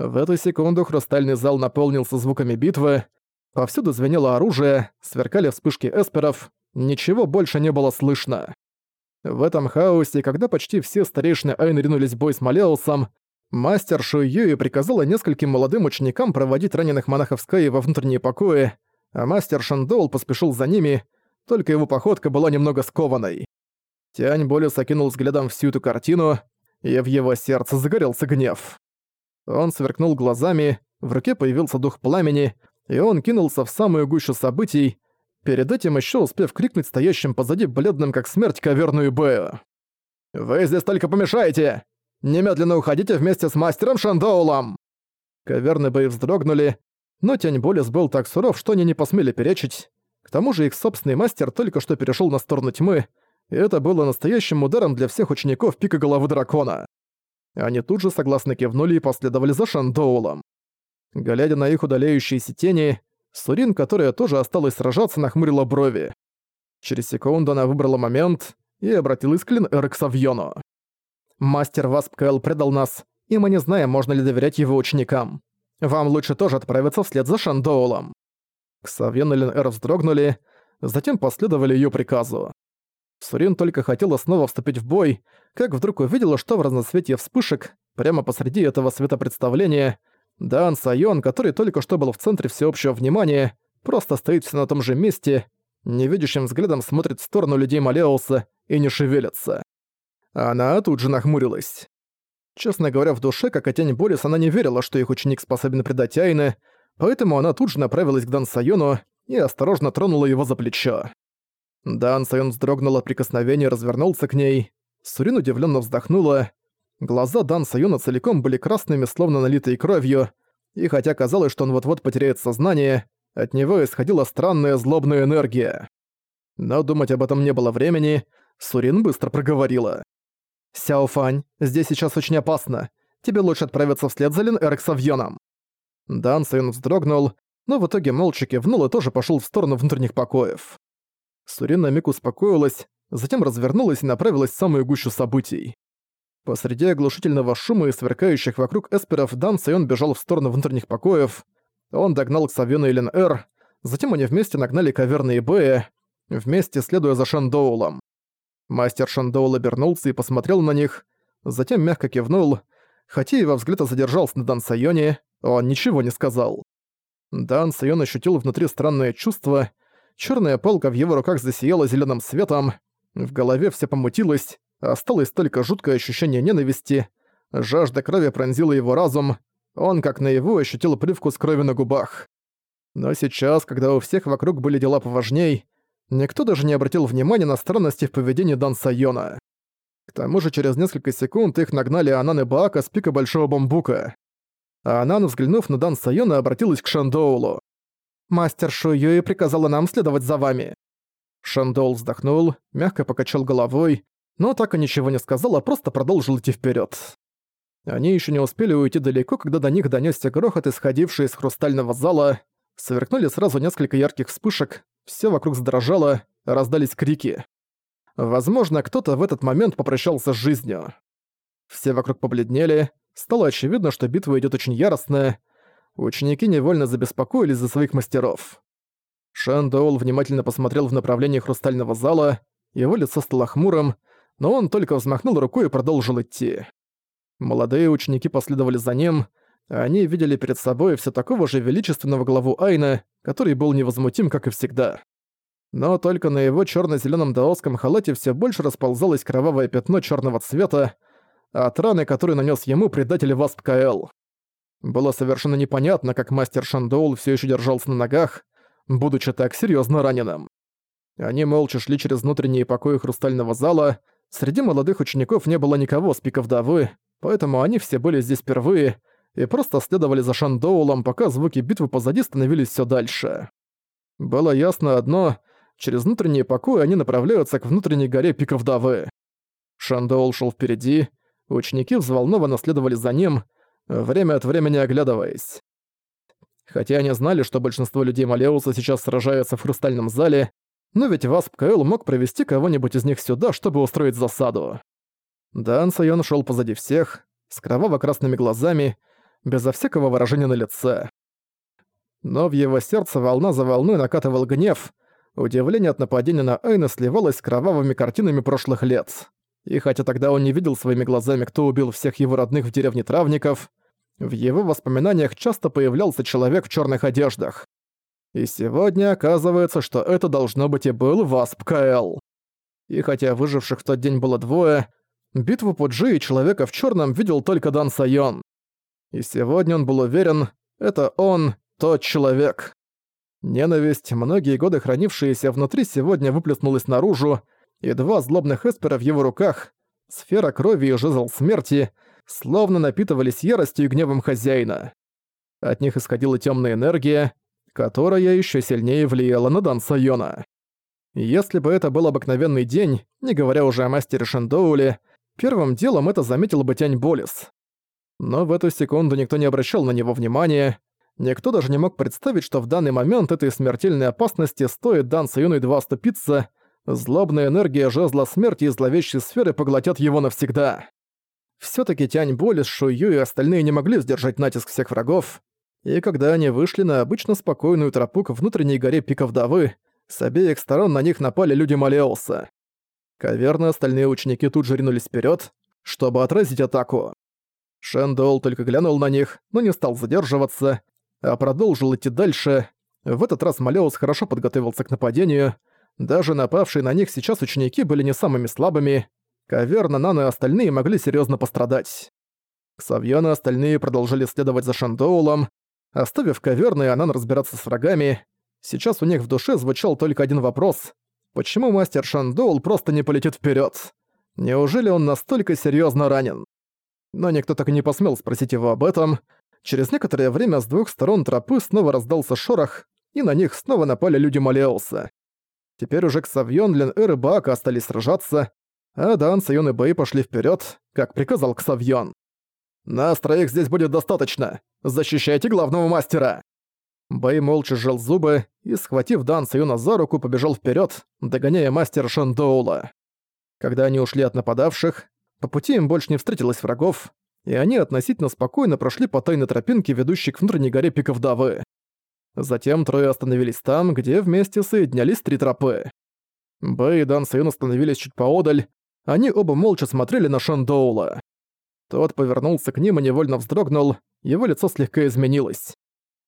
В эту секунду хрустальный зал наполнился звуками битвы, повсюду звенело оружие, сверкали вспышки эсперов, ничего больше не было слышно. В этом хаосе, когда почти все старейшины Айн ринулись в бой с Малеусом, мастер Шуюи приказала нескольким молодым ученикам проводить раненых монахов Скайи во внутренние покои, а мастер Шандоул поспешил за ними, только его походка была немного скованной. Тянь Болес окинул взглядом всю эту картину, и в его сердце загорелся гнев. Он сверкнул глазами, в руке появился дух пламени, и он кинулся в самую гущу событий, перед этим еще успев крикнуть стоящим позади бледным как смерть коверную Бэю. «Вы здесь только помешаете! Немедленно уходите вместе с мастером Шандоулом!» Каверны Бэй вздрогнули, но Тянь Болес был так суров, что они не посмели перечить. К тому же их собственный мастер только что перешел на сторону тьмы, и это было настоящим ударом для всех учеников пика головы дракона. Они тут же согласно кивнули и последовали за Шандоулом. Глядя на их удаляющиеся тени, Сурин, которая тоже осталась сражаться, нахмурила брови. Через секунду она выбрала момент и обратилась к Лин-Эр. «Мастер Васп Кэл предал нас, и мы не знаем, можно ли доверять его ученикам. Вам лучше тоже отправиться вслед за Шандоулом». Ксавьен и Лин-Эр вздрогнули, затем последовали ее приказу. Сурин только хотела снова вступить в бой, как вдруг увидела, что в разноцветье вспышек, прямо посреди этого светопредставления, Дан Сайон, который только что был в центре всеобщего внимания, просто стоит все на том же месте, невидящим взглядом смотрит в сторону людей Малеуса и не шевелится. Она тут же нахмурилась. Честно говоря, в душе, как Атянь Борис, она не верила, что их ученик способен предать Айны, поэтому она тут же направилась к Дан Сайону и осторожно тронула его за плечо. Дан Сайон вздрогнул от прикосновения и развернулся к ней. Сурин удивленно вздохнула. Глаза Дан Сайона целиком были красными, словно налитые кровью, и хотя казалось, что он вот-вот потеряет сознание, от него исходила странная злобная энергия. Но думать об этом не было времени, Сурин быстро проговорила. «Сяофань, здесь сейчас очень опасно. Тебе лучше отправиться вслед за Лин Эрк Савьоном». Дан Сайон вздрогнул, но в итоге молча кивнул и тоже пошел в сторону внутренних покоев. Сурин на миг успокоилась, затем развернулась и направилась в самую гущу событий. Посреди оглушительного шума и сверкающих вокруг эсперов Дан Сайон бежал в сторону внутренних покоев. Он догнал Ксавена и Лен Эр, затем они вместе нагнали каверны и Бэя, вместе следуя за Шандоулом. Мастер Шандоул обернулся и посмотрел на них, затем мягко кивнул, хотя его взгляд задержался на Дан Сайоне, он ничего не сказал. Дан Сайон ощутил внутри странное чувство, черная палка в его руках засияла зеленым светом, в голове все помутилось, Осталось только жуткое ощущение ненависти. Жажда крови пронзила его разум. Он, как наяву, ощутил привкус крови на губах. Но сейчас, когда у всех вокруг были дела поважней, никто даже не обратил внимания на странности в поведении Дан Сайона. К тому же через несколько секунд их нагнали Анан и Баака с пика Большого Бамбука. А Анан, взглянув на Дан Сайона, обратилась к Шандоулу. «Мастер Шуюи приказала нам следовать за вами». Шандоул вздохнул, мягко покачал головой, но так и ничего не сказал, а просто продолжил идти вперед. Они еще не успели уйти далеко, когда до них донесся грохот, исходивший из хрустального зала. Сверкнули сразу несколько ярких вспышек, все вокруг задрожало, раздались крики. Возможно, кто-то в этот момент попрощался с жизнью. Все вокруг побледнели, стало очевидно, что битва идет очень яростная. Ученики невольно забеспокоились за своих мастеров. Шэн внимательно посмотрел в направлении хрустального зала, его лицо стало хмурым, но он только взмахнул рукой и продолжил идти. Молодые ученики последовали за ним, они видели перед собой все такого же величественного главу Айна, который был невозмутим, как и всегда. Но только на его черно зеленом даосском халате все больше расползалось кровавое пятно черного цвета от раны, которую нанес ему предатель Васп Каэл. Было совершенно непонятно, как мастер Шандоул все еще держался на ногах, будучи так серьезно раненым. Они молча шли через внутренние покои хрустального зала, Среди молодых учеников не было никого с пиков Давы, поэтому они все были здесь впервые и просто следовали за Шандоулом, пока звуки битвы позади становились все дальше. Было ясно одно — через внутренние покои они направляются к внутренней горе пиков Давы. Шандоул шел впереди, ученики взволнованно следовали за ним, время от времени оглядываясь. Хотя они знали, что большинство людей Малеуса сейчас сражаются в Хрустальном зале, но ведь Васп Каэл мог провести кого-нибудь из них сюда, чтобы устроить засаду. Дан Сайон шёл позади всех, с кроваво-красными глазами, безо всякого выражения на лице. Но в его сердце волна за волной накатывал гнев, удивление от нападения на Айна сливалось с кровавыми картинами прошлых лет. И хотя тогда он не видел своими глазами, кто убил всех его родных в деревне Травников, в его воспоминаниях часто появлялся человек в черных одеждах. И сегодня оказывается, что это должно быть и был Васп Каэл. И хотя выживших в тот день было двое, битву Пуджи и человека в черном видел только Дан Сайон. И сегодня он был уверен, это он, тот человек. Ненависть, многие годы хранившаяся внутри, сегодня выплеснулась наружу, и два злобных эспера в его руках, сфера крови и жезл смерти, словно напитывались яростью и гневом хозяина. От них исходила темная энергия, которая еще сильнее влияла на Дан Сайона. Если бы это был обыкновенный день, не говоря уже о мастере Шендоуле, первым делом это заметил бы Тянь Болис. Но в эту секунду никто не обращал на него внимания, никто даже не мог представить, что в данный момент этой смертельной опасности стоит Дан Сайону едва оступиться, Злобная энергия жезла смерти и зловещей сферы поглотят его навсегда. Всё-таки Тянь Болис, Шую и остальные не могли сдержать натиск всех врагов, и когда они вышли на обычно спокойную тропу к внутренней горе Пика Вдовы, с обеих сторон на них напали люди Малеуса. Каверны остальные ученики тут же ринулись вперед, чтобы отразить атаку. Шендол только глянул на них, но не стал задерживаться, а продолжил идти дальше. В этот раз Малеус хорошо подготовился к нападению, даже напавшие на них сейчас ученики были не самыми слабыми. Каверна, Нана и остальные могли серьезно пострадать. Ксавьон и остальные продолжили следовать за Шандоулом, оставив Каверна и Анан разбираться с врагами. Сейчас у них в душе звучал только один вопрос. Почему мастер Шандоул просто не полетит вперед? Неужели он настолько серьезно ранен? Но никто так и не посмел спросить его об этом. Через некоторое время с двух сторон тропы снова раздался шорох, и на них снова напали люди Малеуса. Теперь уже Ксавьон, Лен Эр и Баака остались сражаться, а Дан, Сайон и Бэй пошли вперед, как приказал Ксавьон. «Нас троих здесь будет достаточно! Защищайте главного мастера!» Бэй молча сжал зубы и, схватив Дан Сайона за руку, побежал вперед, догоняя мастера Шандоула. Когда они ушли от нападавших, по пути им больше не встретилось врагов, и они относительно спокойно прошли по тайной тропинке, ведущей к внутренней горе Пиков Давы. Затем трое остановились там, где вместе соединялись три тропы. Бэй и Дан Сайон остановились чуть поодаль, они оба молча смотрели на Шандоула. Тот повернулся к ним и невольно вздрогнул, его лицо слегка изменилось.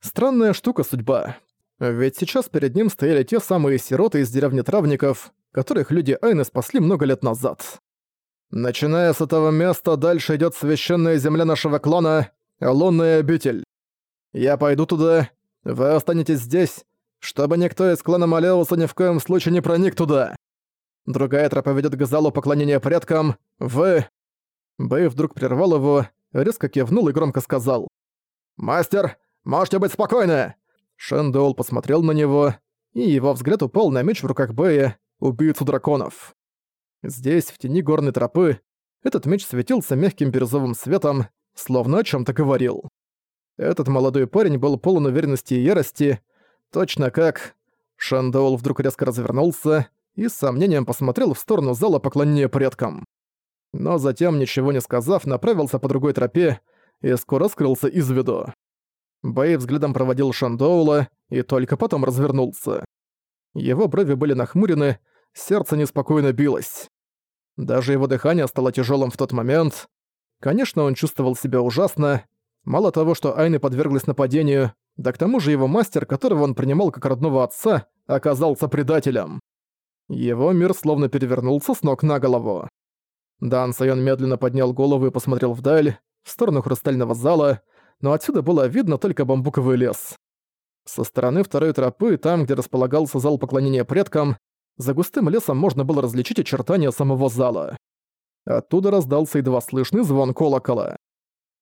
Странная штука судьба. Ведь сейчас перед ним стояли те самые сироты из деревни Травников, которых люди Айны спасли много лет назад. Начиная с этого места, дальше идет священная земля нашего клана, лунная обитель. Я пойду туда, вы останетесь здесь, чтобы никто из клана Малеуса ни в коем случае не проник туда. Другая тропа ведет к залу поклонения предкам. Вы...» Бэй вдруг прервал его, резко кивнул и громко сказал. «Мастер, можете быть спокойны!» Шендоул посмотрел на него, и его взгляд упал на меч в руках Бэя, убийцу драконов. Здесь, в тени горной тропы, этот меч светился мягким бирюзовым светом, словно о чем то говорил. Этот молодой парень был полон уверенности и ярости, точно как... Шандоул вдруг резко развернулся и с сомнением посмотрел в сторону зала поклонения предкам. Но затем, ничего не сказав, направился по другой тропе и скоро скрылся из виду. Бэй взглядом проводил Шандоула и только потом развернулся. Его брови были нахмурены, сердце неспокойно билось. Даже его дыхание стало тяжелым в тот момент. Конечно, он чувствовал себя ужасно, Мало того, что Айны подверглась нападению, да к тому же его мастер, которого он принимал как родного отца, оказался предателем. Его мир словно перевернулся с ног на голову. Дан Сайон медленно поднял голову и посмотрел вдаль, в сторону хрустального зала, но отсюда было видно только бамбуковый лес. Со стороны второй тропы, там, где располагался зал поклонения предкам, за густым лесом можно было различить очертания самого зала. Оттуда раздался едва слышный звон колокола.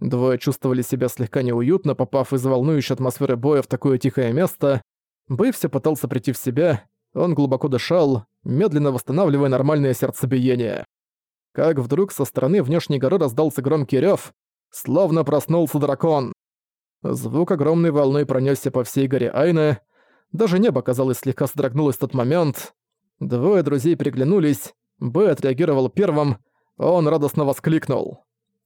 Двое чувствовали себя слегка неуютно, попав из волнующей атмосферы боя в такое тихое место. Бэй все пытался прийти в себя, он глубоко дышал, медленно восстанавливая нормальное сердцебиение. Как вдруг со стороны внешней горы раздался громкий рёв, словно проснулся дракон. Звук огромной волны пронёсся по всей горе Айны, даже небо, казалось, слегка содрогнулось в тот момент. Двое друзей приглянулись, Бэй отреагировал первым, он радостно воскликнул.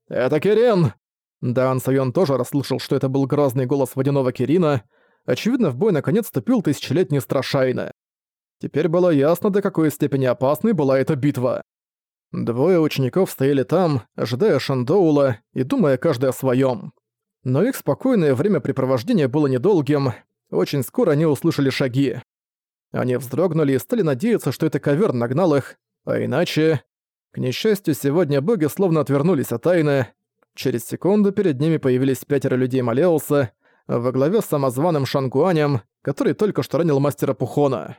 «Это Кирен!» Дан Сайон тоже расслышал, что это был грозный голос водяного Кирина. Очевидно, в бой наконец вступил тысячелетний Страшайна. Теперь было ясно, до какой степени опасной была эта битва. Двое учеников стояли там, ожидая Шандоула и думая каждый о своем. Но их спокойное времяпрепровождение было недолгим. Очень скоро они услышали шаги. Они вздрогнули и стали надеяться, что это ковер нагнал их, а иначе... К несчастью, сегодня боги словно отвернулись от тайны. Через секунду перед ними появились пятеро людей Малеуса, во главе с самозваным Шангуанем, который только что ранил мастера Пухона.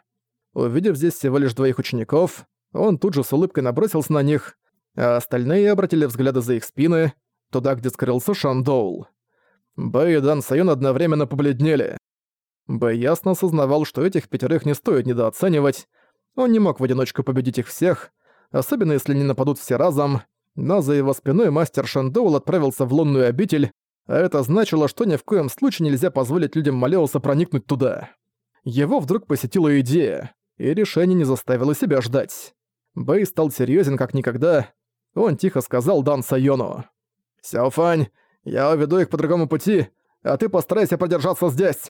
Увидев здесь всего лишь двоих учеников, он тут же с улыбкой набросился на них, а остальные обратили взгляды за их спины, туда, где скрылся Шандоул. Бэй и Дан Сайон одновременно побледнели. Бэй ясно осознавал, что этих пятерых не стоит недооценивать, он не мог в одиночку победить их всех, особенно если не нападут все разом, но за его спиной мастер Шандоул отправился в лунную обитель, а это значило, что ни в коем случае нельзя позволить людям Малеуса проникнуть туда. Его вдруг посетила идея, и решение не заставило себя ждать. Бэй стал серьезен как никогда. Он тихо сказал Дан Сайону. «Сяофань, я уведу их по другому пути, а ты постарайся продержаться здесь!»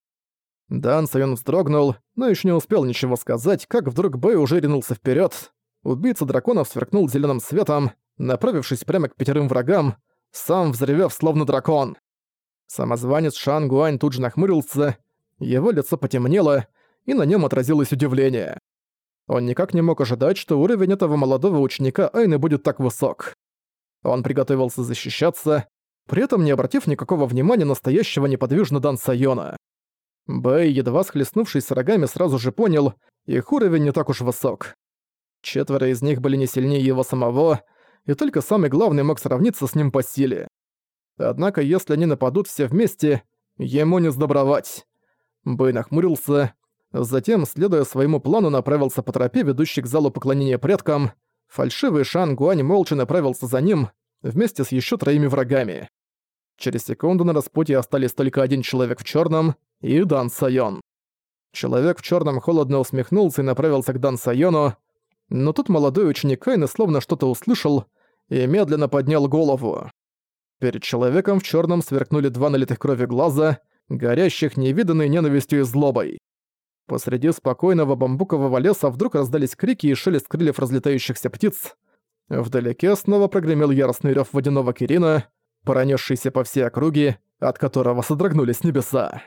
Дан Сайон вздрогнул, но еще не успел ничего сказать, как вдруг Бэй уже ринулся вперед. Убийца драконов сверкнул зеленым светом, направившись прямо к пятерым врагам, сам взревев словно дракон. Самозванец Шан Гуань тут же нахмурился, его лицо потемнело, и на нем отразилось удивление. Он никак не мог ожидать, что уровень этого молодого ученика Айны будет так высок. Он приготовился защищаться, при этом не обратив никакого внимания на стоящего неподвижно Дан Сайона. Бэй, едва схлестнувшись с рогами, сразу же понял, их уровень не так уж высок. Четверо из них были не сильнее его самого, и только самый главный мог сравниться с ним по силе. Однако, если они нападут все вместе, ему не сдобровать. Бэй нахмурился, затем, следуя своему плану, направился по тропе, ведущей к залу поклонения предкам. Фальшивый Шан Гуань молча направился за ним, вместе с еще троими врагами. Через секунду на распутье остались только один человек в черном и Дан Сайон. Человек в черном холодно усмехнулся и направился к Дан Сайону, но тут молодой ученик Кайна словно что-то услышал и медленно поднял голову. Перед человеком в черном сверкнули два налитых крови глаза, горящих невиданной ненавистью и злобой. Посреди спокойного бамбукового леса вдруг раздались крики и шелест крыльев разлетающихся птиц. Вдалеке снова прогремел яростный рёв водяного Кирина, пронесшийся по всей округе, от которого содрогнулись небеса.